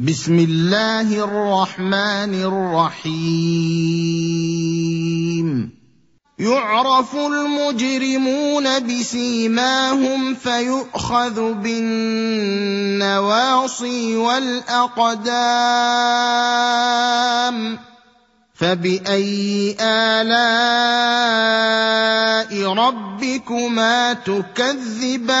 بسم الله الرحمن الرحيم. يعرف المجرمون بسيماهم فيؤخذ بالنواصي والأقدام. فبأي آلاء ربكما تكذبان؟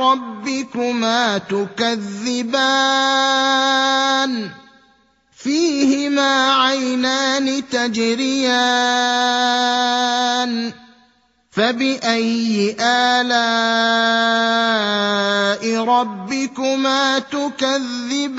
ربكما تكذبان. فيهما عينان تجريان. فبأي آلاء ربكما تكذبان؟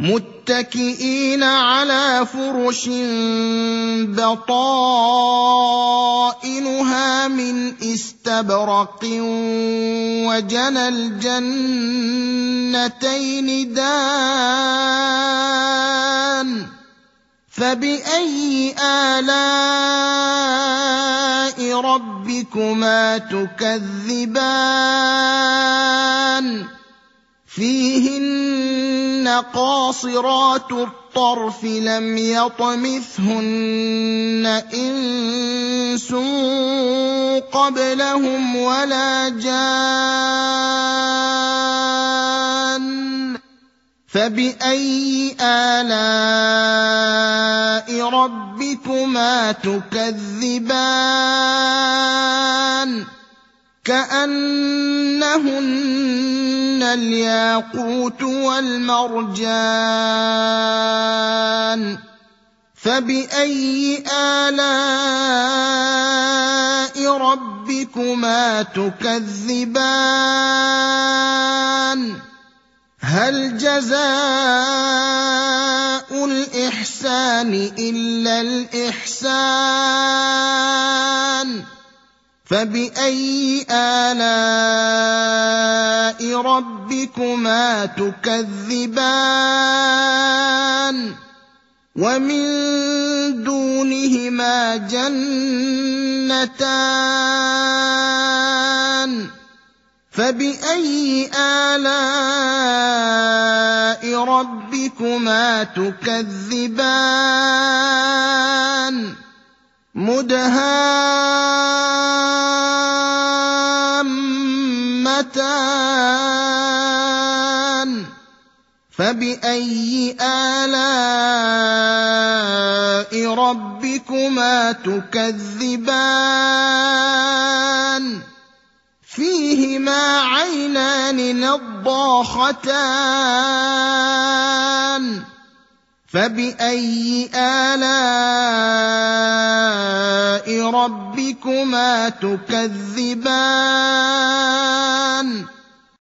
متكئين على فرش بطائنها من استبرق وجنى الجنتين دان فباي الاء ربكما تكذبان فيهن قاصرات الطرف لم يطمثهن إنس قبلهم ولا جان فبأي آلاء ربكما تكذبان؟ كأنهن الياقوت والمرجان فباي الاء ربكما تكذبان هل جزاء الاحسان الا الاحسان فباي الاء ربكما تكذبان ومن دونهما جنتان فباي الاء ربكما تكذبان مدهامتان فبأي آلاء ربكما تكذبان؟ فيهما عينان نضاختان. فبأي آلاء ربكما تكذبان.